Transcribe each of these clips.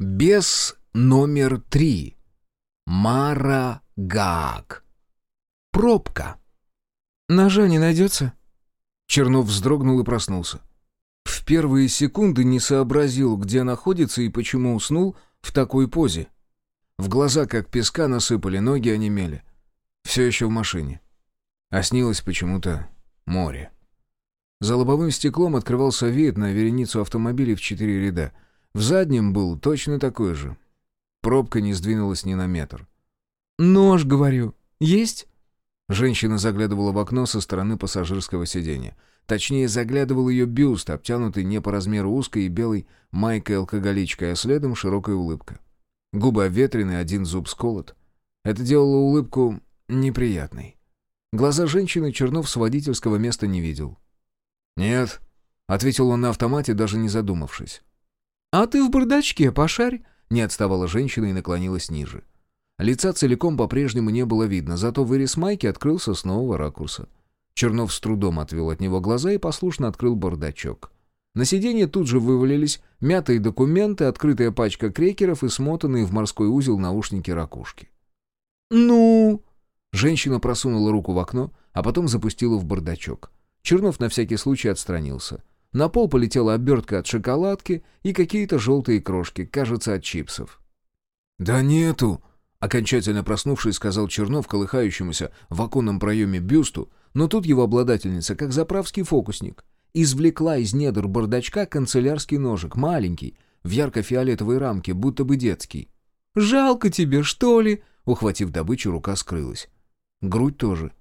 Бес номер три. Марагак. Пробка. «Ножа не найдется?» Чернов вздрогнул и проснулся. В первые секунды не сообразил, где находится и почему уснул в такой позе. В глаза, как песка, насыпали, ноги онемели. Все еще в машине. А снилось почему-то море. За лобовым стеклом открывался вид на вереницу автомобилей в четыре ряда. В заднем был точно такой же. Пробка не сдвинулась ни на метр. «Нож, говорю, есть?» Женщина заглядывала в окно со стороны пассажирского сиденья. Точнее, заглядывал ее бюст, обтянутый не по размеру узкой и белой майкой-алкоголичкой, а следом широкая улыбка. Губы обветрены, один зуб сколот. Это делало улыбку неприятной. Глаза женщины Чернов с водительского места не видел. «Нет», — ответил он на автомате, даже не задумавшись. «А ты в бардачке пошарь», — не отставала женщина и наклонилась ниже. Лица целиком по-прежнему не было видно, зато вырез майки открылся с нового ракурса. Чернов с трудом отвел от него глаза и послушно открыл бардачок. На сиденье тут же вывалились мятые документы, открытая пачка крекеров и смотанные в морской узел наушники-ракушки. «Ну?» Женщина просунула руку в окно, а потом запустила в бардачок. Чернов на всякий случай отстранился. На пол полетела обертка от шоколадки и какие-то желтые крошки, кажется, от чипсов. «Да нету!» Окончательно проснувшись, сказал Чернов колыхающемуся в оконном проеме бюсту, но тут его обладательница, как заправский фокусник, извлекла из недр бардачка канцелярский ножик, маленький, в ярко-фиолетовой рамке, будто бы детский. «Жалко тебе, что ли?» Ухватив добычу, рука скрылась. Грудь тоже.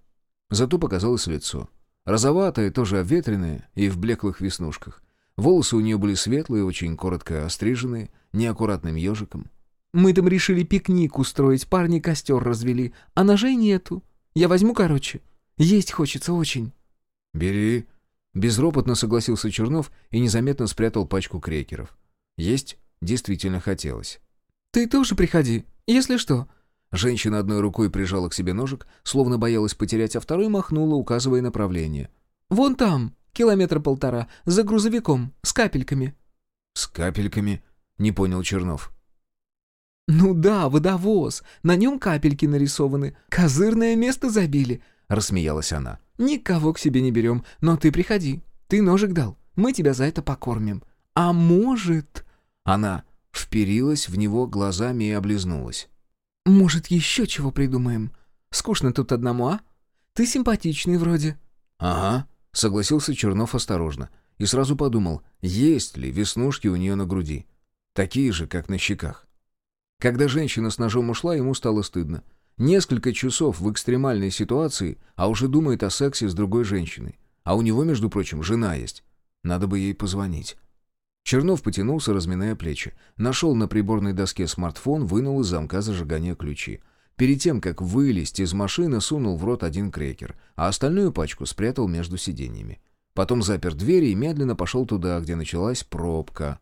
Зато показалось лицо. Розоватое, тоже обветренное и в блеклых веснушках. Волосы у нее были светлые, очень коротко остриженные, неаккуратным ежиком. Мы там решили пикник устроить, парни костер развели, а ножей нету. Я возьму, короче. Есть хочется очень». «Бери». Безропотно согласился Чернов и незаметно спрятал пачку крекеров. Есть действительно хотелось. «Ты тоже приходи, если что». Женщина одной рукой прижала к себе ножик, словно боялась потерять, а второй махнула, указывая направление. «Вон там, километра полтора, за грузовиком, с капельками». «С капельками?» — не понял Чернов. «Ну да, водовоз. На нем капельки нарисованы. Козырное место забили», — рассмеялась она. «Никого к себе не берем, но ты приходи. Ты ножик дал. Мы тебя за это покормим. А может...» Она вперилась в него глазами и облизнулась. «Может, еще чего придумаем? Скучно тут одному, а? Ты симпатичный вроде». «Ага», — согласился Чернов осторожно. И сразу подумал, есть ли веснушки у нее на груди. Такие же, как на щеках. Когда женщина с ножом ушла, ему стало стыдно. Несколько часов в экстремальной ситуации, а уже думает о сексе с другой женщиной. А у него, между прочим, жена есть. Надо бы ей позвонить. Чернов потянулся, разминая плечи. Нашел на приборной доске смартфон, вынул из замка зажигания ключи. Перед тем, как вылезть из машины, сунул в рот один крекер, а остальную пачку спрятал между сиденьями. Потом запер двери и медленно пошел туда, где началась пробка.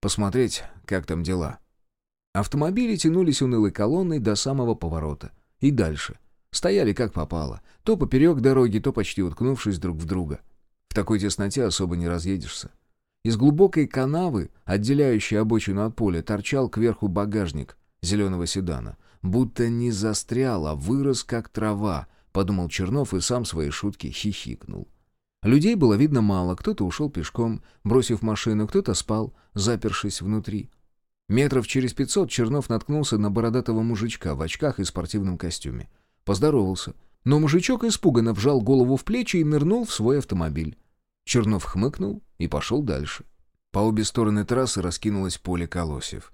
Посмотреть, как там дела. Автомобили тянулись унылой колонной до самого поворота. И дальше. Стояли как попало. То поперек дороги, то почти уткнувшись друг в друга. В такой тесноте особо не разъедешься. Из глубокой канавы, отделяющей обочину от поля, торчал кверху багажник зеленого седана. Будто не застрял, а вырос как трава, подумал Чернов и сам свои шутки хихикнул. Людей было видно мало, кто-то ушел пешком, бросив машину, кто-то спал, запершись внутри. Метров через пятьсот Чернов наткнулся на бородатого мужичка в очках и спортивном костюме. Поздоровался. Но мужичок испуганно вжал голову в плечи и нырнул в свой автомобиль. Чернов хмыкнул и пошел дальше. По обе стороны трассы раскинулось поле колосьев.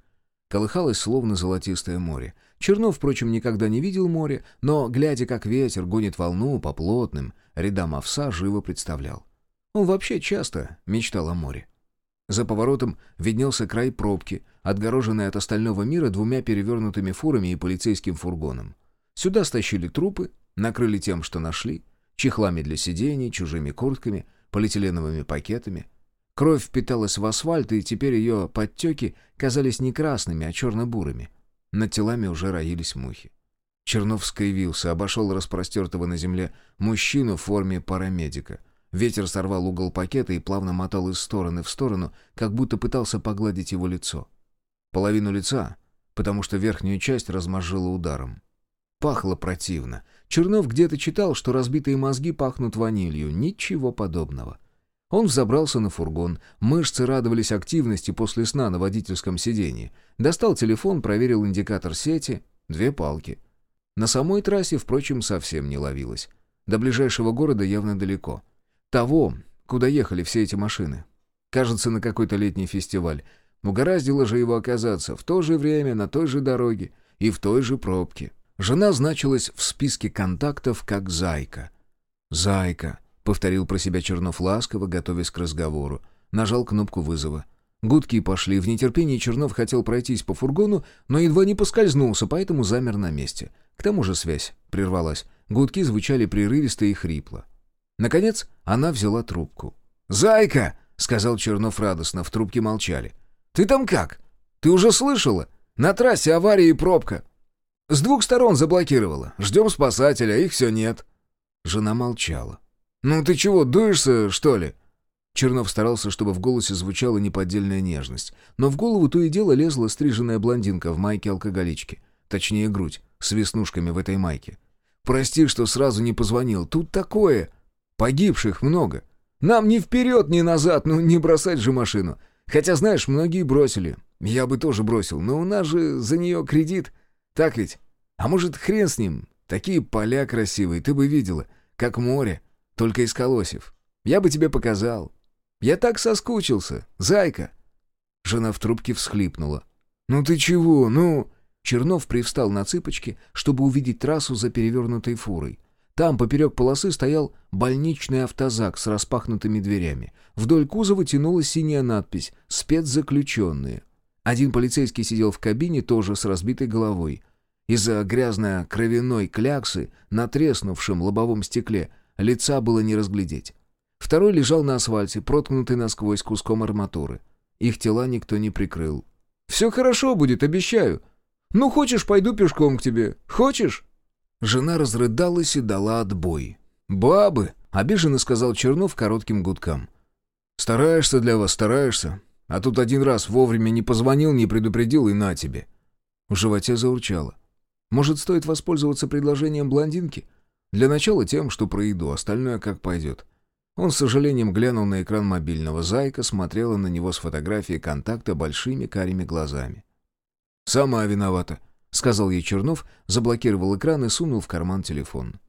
Колыхалось словно золотистое море. Чернов, впрочем, никогда не видел море, но, глядя, как ветер гонит волну по плотным рядам овса, живо представлял. Он вообще часто мечтал о море. За поворотом виднелся край пробки, отгороженный от остального мира двумя перевернутыми фурами и полицейским фургоном. Сюда стащили трупы, накрыли тем, что нашли, чехлами для сидений, чужими куртками, полиэтиленовыми пакетами. Кровь впиталась в асфальт, и теперь ее подтеки казались не красными, а черно-бурыми. Над телами уже роились мухи. Чернов скривился, обошел распростертого на земле мужчину в форме парамедика — Ветер сорвал угол пакета и плавно мотал из стороны в сторону, как будто пытался погладить его лицо. половину лица, потому что верхнюю часть размозжило ударом. Пахло противно. Чернов где-то читал, что разбитые мозги пахнут ванилью. Ничего подобного. Он взобрался на фургон, мышцы радовались активности после сна на водительском сиденье. Достал телефон, проверил индикатор сети, две палки. На самой трассе, впрочем, совсем не ловилось. До ближайшего города явно далеко. Того, куда ехали все эти машины. Кажется, на какой-то летний фестиваль. Угораздило же его оказаться в то же время, на той же дороге и в той же пробке. Жена значилась в списке контактов как «Зайка». «Зайка», — повторил про себя Чернов ласково, готовясь к разговору. Нажал кнопку вызова. Гудки пошли. В нетерпении Чернов хотел пройтись по фургону, но едва не поскользнулся, поэтому замер на месте. К тому же связь прервалась. Гудки звучали прерывисто и хрипло. Наконец она взяла трубку. «Зайка!» — сказал Чернов радостно, в трубке молчали. «Ты там как? Ты уже слышала? На трассе авария и пробка. С двух сторон заблокировала. Ждем спасателя, их все нет». Жена молчала. «Ну ты чего, дуешься, что ли?» Чернов старался, чтобы в голосе звучала неподдельная нежность. Но в голову то и дело лезла стриженная блондинка в майке алкоголички. Точнее, грудь, с веснушками в этой майке. «Прости, что сразу не позвонил. Тут такое. Погибших много. Нам ни вперед, ни назад, ну не бросать же машину. Хотя, знаешь, многие бросили. Я бы тоже бросил, но у нас же за нее кредит. Так ведь? А может, хрен с ним? Такие поля красивые, ты бы видела. Как море, только из колосьев. Я бы тебе показал. Я так соскучился, зайка!» Жена в трубке всхлипнула. «Ну ты чего, ну...» Чернов привстал на цыпочки, чтобы увидеть трассу за перевернутой фурой. Там поперек полосы стоял больничный автозак с распахнутыми дверями. Вдоль кузова тянулась синяя надпись «Спецзаключенные». Один полицейский сидел в кабине, тоже с разбитой головой. Из-за грязно-кровяной кляксы на треснувшем лобовом стекле лица было не разглядеть. Второй лежал на асфальте, проткнутый насквозь куском арматуры. Их тела никто не прикрыл. «Все хорошо будет, обещаю. Ну, хочешь, пойду пешком к тебе. Хочешь?» Жена разрыдалась и дала отбой. «Бабы!» — обиженно сказал Чернов коротким гудкам. «Стараешься для вас, стараешься. А тут один раз вовремя не позвонил, не предупредил, и на тебе». В животе заурчало. «Может, стоит воспользоваться предложением блондинки? Для начала тем, что про еду, остальное как пойдет». Он с сожалением глянул на экран мобильного. Зайка смотрела на него с фотографией контакта большими карими глазами. «Сама виновата», — сказал ей Чернов, заблокировал экран и сунул в карман телефон.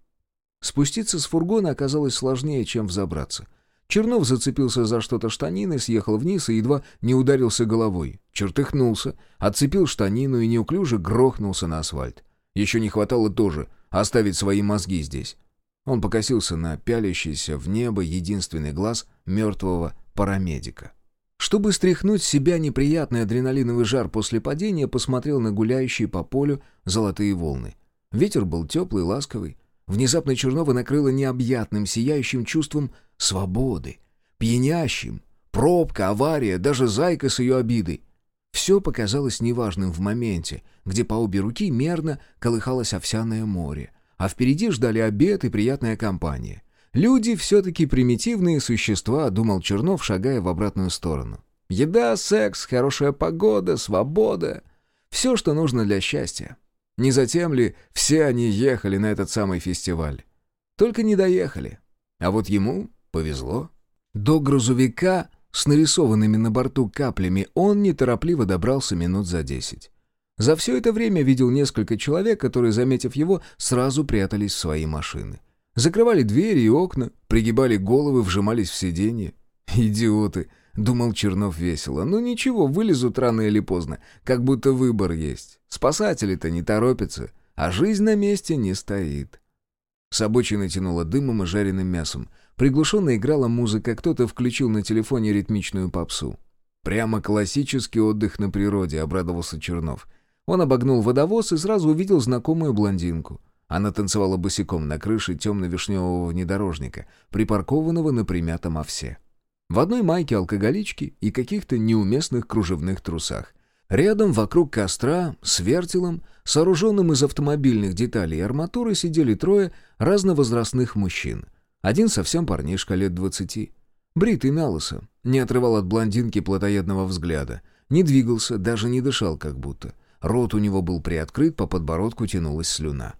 Спуститься с фургона оказалось сложнее, чем взобраться. Чернов зацепился за что-то штанины, съехал вниз и едва не ударился головой. Чертыхнулся, отцепил штанину и неуклюже грохнулся на асфальт. Еще не хватало тоже оставить свои мозги здесь. Он покосился на пялящийся в небо единственный глаз мертвого парамедика. Чтобы стряхнуть с себя неприятный адреналиновый жар после падения, посмотрел на гуляющие по полю золотые волны. Ветер был теплый, ласковый. Внезапно Чернова накрыло необъятным, сияющим чувством свободы. Пьянящим. Пробка, авария, даже зайка с ее обидой. Все показалось неважным в моменте, где по обе руки мерно колыхалось овсяное море, а впереди ждали обед и приятная компания. Люди все-таки примитивные существа, думал Чернов, шагая в обратную сторону. Еда, секс, хорошая погода, свобода. Все, что нужно для счастья. Не затем ли все они ехали на этот самый фестиваль? Только не доехали. А вот ему повезло. До грузовика с нарисованными на борту каплями он неторопливо добрался минут за десять. За все это время видел несколько человек, которые, заметив его, сразу прятались в свои машины. Закрывали двери и окна, пригибали головы, вжимались в сиденье. «Идиоты!» — думал Чернов весело. «Ну ничего, вылезут рано или поздно, как будто выбор есть. Спасатели-то не торопятся, а жизнь на месте не стоит». С обочины тянуло дымом и жареным мясом. Приглушенно играла музыка, кто-то включил на телефоне ритмичную попсу. «Прямо классический отдых на природе», — обрадовался Чернов. Он обогнул водовоз и сразу увидел знакомую блондинку. Она танцевала босиком на крыше темно-вишневого внедорожника, припаркованного на примятом овсе. В одной майке алкоголички и каких-то неуместных кружевных трусах. Рядом, вокруг костра, с вертелом, сооруженным из автомобильных деталей и арматуры, сидели трое разновозрастных мужчин. Один совсем парнишка лет двадцати. Бритый на лысо, не отрывал от блондинки плотоядного взгляда. Не двигался, даже не дышал как будто. Рот у него был приоткрыт, по подбородку тянулась слюна.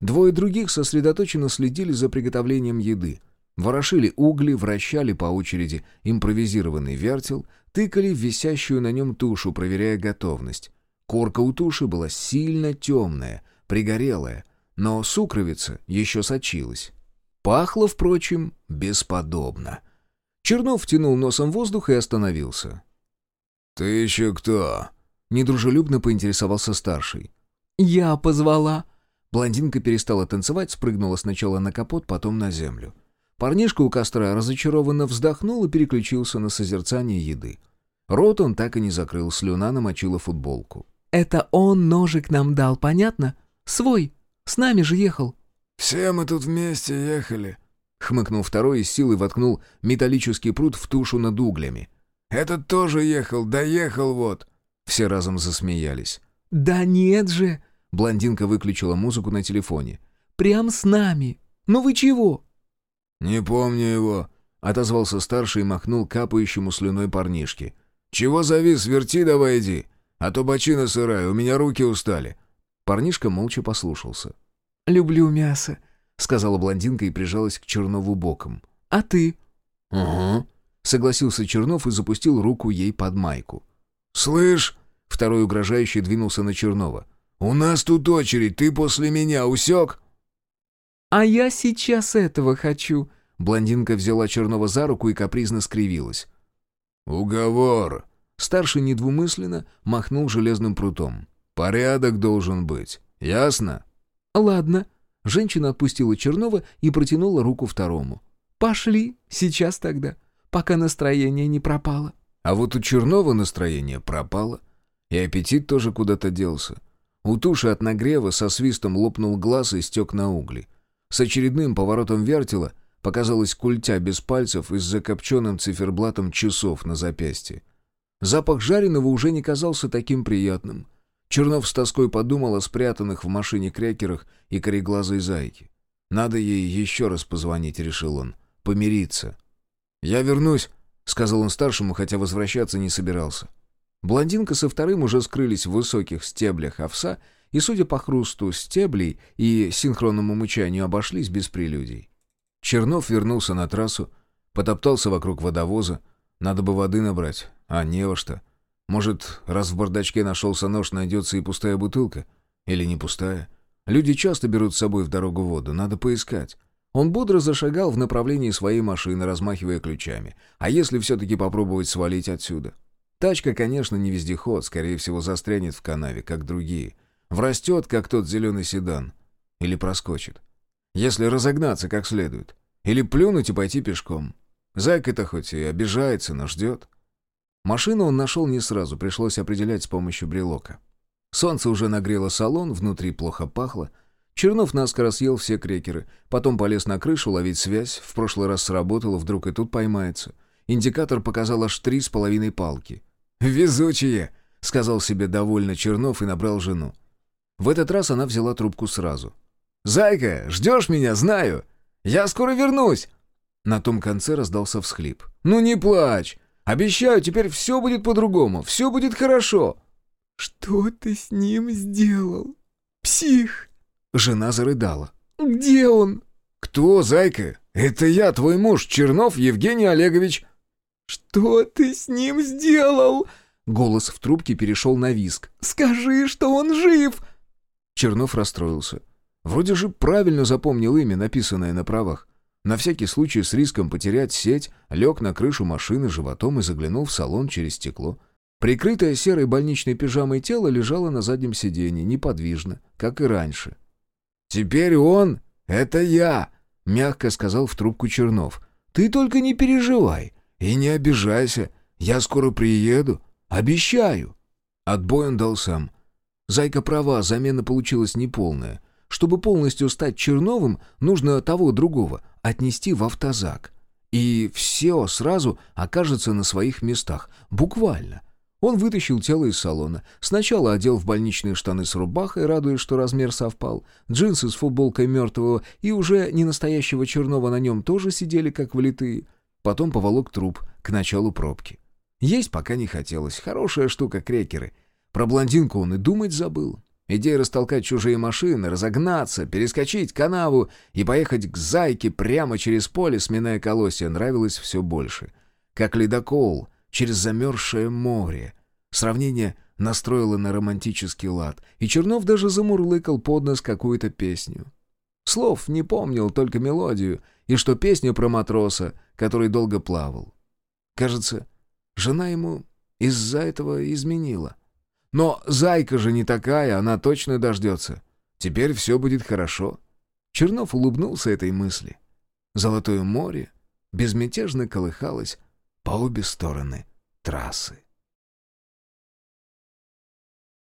Двое других сосредоточенно следили за приготовлением еды. Ворошили угли, вращали по очереди импровизированный вертел, тыкали в висящую на нем тушу, проверяя готовность. Корка у туши была сильно темная, пригорелая, но сукровица еще сочилась. Пахло, впрочем, бесподобно. Чернов втянул носом воздух и остановился. «Ты еще кто?» — недружелюбно поинтересовался старший. «Я позвала». Блондинка перестала танцевать, спрыгнула сначала на капот, потом на землю. Парнишка у костра разочарованно вздохнул и переключился на созерцание еды. Рот он так и не закрыл, слюна намочила футболку. «Это он ножик нам дал, понятно? Свой. С нами же ехал». «Все мы тут вместе ехали», — хмыкнул второй и с силой воткнул металлический пруд в тушу над углями. «Этот тоже ехал, доехал вот». Все разом засмеялись. «Да нет же!» — блондинка выключила музыку на телефоне. «Прям с нами. Ну вы чего?» «Не помню его», — отозвался старший и махнул капающему слюной парнишке. «Чего завис, верти давай иди, а то бочина сырая, у меня руки устали». Парнишка молча послушался. «Люблю мясо», — сказала блондинка и прижалась к Чернову боком. «А ты?» «Угу», — согласился Чернов и запустил руку ей под майку. «Слышь!» — второй угрожающий двинулся на Чернова. «У нас тут очередь, ты после меня усек?» «А я сейчас этого хочу». Блондинка взяла Чернова за руку и капризно скривилась. «Уговор». Старший недвумысленно махнул железным прутом. «Порядок должен быть. Ясно?» «Ладно». Женщина отпустила Чернова и протянула руку второму. «Пошли, сейчас тогда, пока настроение не пропало». А вот у Чернова настроение пропало, и аппетит тоже куда-то делся. У туши от нагрева со свистом лопнул глаз и стек на угли. С очередным поворотом вертела показалась культя без пальцев и с закопченным циферблатом часов на запястье. Запах жареного уже не казался таким приятным. Чернов с тоской подумал о спрятанных в машине крекерах и кореглазой зайке. «Надо ей еще раз позвонить», — решил он. «Помириться». «Я вернусь», — сказал он старшему, хотя возвращаться не собирался. Блондинка со вторым уже скрылись в высоких стеблях овса и, судя по хрусту стеблей и синхронному мычанию, обошлись без прелюдий. Чернов вернулся на трассу, потоптался вокруг водовоза. Надо бы воды набрать, а не во что. Может, раз в бардачке нашелся нож, найдется и пустая бутылка? Или не пустая? Люди часто берут с собой в дорогу воду, надо поискать. Он бодро зашагал в направлении своей машины, размахивая ключами. А если все-таки попробовать свалить отсюда? Тачка, конечно, не вездеход, скорее всего, застрянет в канаве, как другие — Врастет, как тот зеленый седан. Или проскочит. Если разогнаться как следует. Или плюнуть и пойти пешком. Зайка-то хоть и обижается, но ждет. Машину он нашел не сразу, пришлось определять с помощью брелока. Солнце уже нагрело салон, внутри плохо пахло. Чернов наскоро съел все крекеры, потом полез на крышу ловить связь, в прошлый раз сработало, вдруг и тут поймается. Индикатор показал аж три с половиной палки. «Везучие!» — сказал себе довольно Чернов и набрал жену. В этот раз она взяла трубку сразу. «Зайка, ждешь меня, знаю! Я скоро вернусь!» На том конце раздался всхлип. «Ну не плачь! Обещаю, теперь все будет по-другому, все будет хорошо!» «Что ты с ним сделал? Псих!» Жена зарыдала. «Где он?» «Кто, зайка? Это я, твой муж, Чернов Евгений Олегович». «Что ты с ним сделал?» Голос в трубке перешел на виск. «Скажи, что он жив!» Чернов расстроился. Вроде же правильно запомнил имя, написанное на правах. На всякий случай с риском потерять сеть, лег на крышу машины животом и заглянул в салон через стекло. Прикрытое серой больничной пижамой тело лежало на заднем сиденье, неподвижно, как и раньше. «Теперь он — это я!» — мягко сказал в трубку Чернов. «Ты только не переживай и не обижайся. Я скоро приеду. Обещаю!» Отбой он дал сам. Зайка права, замена получилась неполная. Чтобы полностью стать Черновым, нужно того другого отнести в автозак. И все сразу окажется на своих местах. Буквально. Он вытащил тело из салона. Сначала одел в больничные штаны с рубахой, радуясь, что размер совпал. Джинсы с футболкой мертвого и уже не настоящего Чернова на нем тоже сидели как влитые. Потом поволок труп к началу пробки. Есть пока не хотелось. Хорошая штука крекеры. Про блондинку он и думать забыл. Идея растолкать чужие машины, разогнаться, перескочить канаву и поехать к зайке прямо через поле, сминая колосья, нравилась все больше. Как ледокол через замерзшее море. Сравнение настроило на романтический лад, и Чернов даже замурлыкал под нос какую-то песню. Слов не помнил, только мелодию, и что песня про матроса, который долго плавал. Кажется, жена ему из-за этого изменила. Но зайка же не такая, она точно дождется. Теперь все будет хорошо. Чернов улыбнулся этой мысли. Золотое море безмятежно колыхалось по обе стороны трассы.